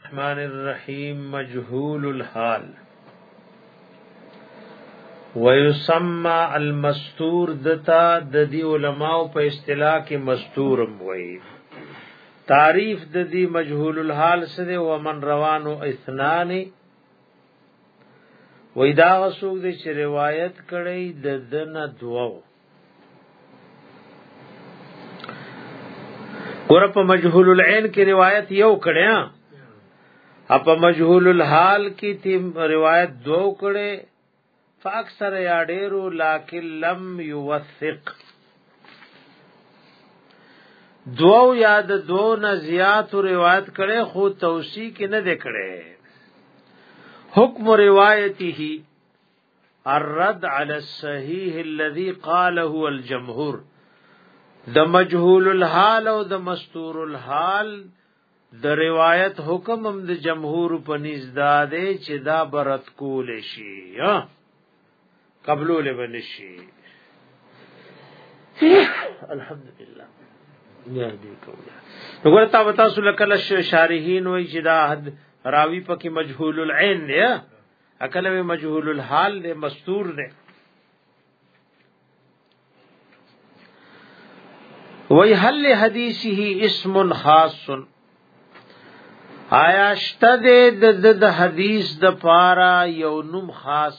الرحمن الرحیم مجهول الحال ويسمى المستور دتا د دی علماء په اصطلاح کې مستور وي تعریف د دی مجهول الحال سره ومن روانو اثنان وېدا وسوګ د روایت کړي د دنه دوو ګور په مجهول العين کې روایت یو کړه اپ مجهول الحال کې تیم روایت دو کړه فاکثر یا ډیرو لکن لم یوثق دو یاد دو نه زیات روایت کړي خو توثیق نه دکړي حکم روایته الرد على الصحيح الذي قاله الجمهور د مجهول الحال او د مستور الحال د روایت حکم هم د جمهور په نيز داده چې دا برت کول شي یا قبلول بنشي الحمدلله یا دې کوله وګوره تا وتا سره کله شارحین وای چې دا حد راوی پکې مجهول العين دی اکل وی مجهول الحال دے مستور دے وی حل حدیثه اسم خاص آیا شته د د حدیث د پارا یو نوم خاص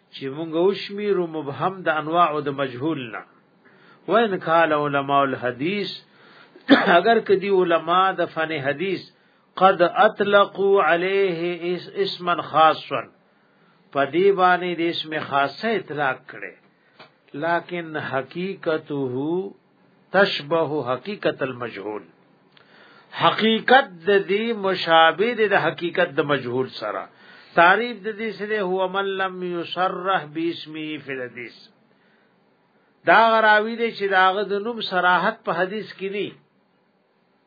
چې موږ وشمیرو مبهم د انواع او د مجهول نه وان قال علماء الحديث اگر کدی علما د فن حدیث قد اطلقوا عليه اسما خاصا پدی باندې د اسم خاصه اطلاق کړي لكن حقیقته تشبه حقیقت المجهول حقیقت د دې مشابه د حقیقت د مجهول سره تعریف د دې سره هو من لم یصرح باسمه فی الحدیث دا غراوی دې چې داغه د نوم صراحت په حدیث کې نه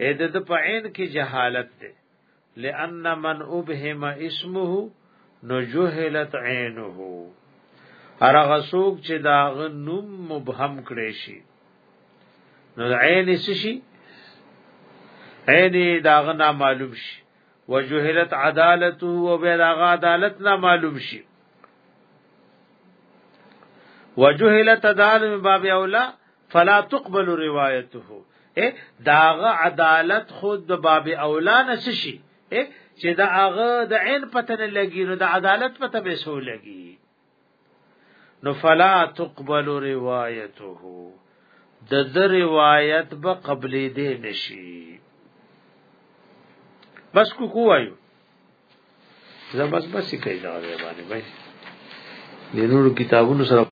اې د د په عین کې جهالت ده لئن من ابهم اسمه نو جهلت عینه هرغه سوق چې دا غنوم مبهم کړي شي نو عین شي عین دا غنا معلوم شي وجهلت عدالته او به دا عدالت نه معلوم شي وجهلت عدالت باب اولا فلا تقبل روایته اے داغه عدالت خود د باب اولا نشي اے چې دا هغه د عین پته نه لګي نو د عدالت پته به سو لګي نو فلا تقبل روایته د د روایت به قبلې دې نشي بس کو کوایو زبس بس کوي دا باندې باندې نور کتابونو سره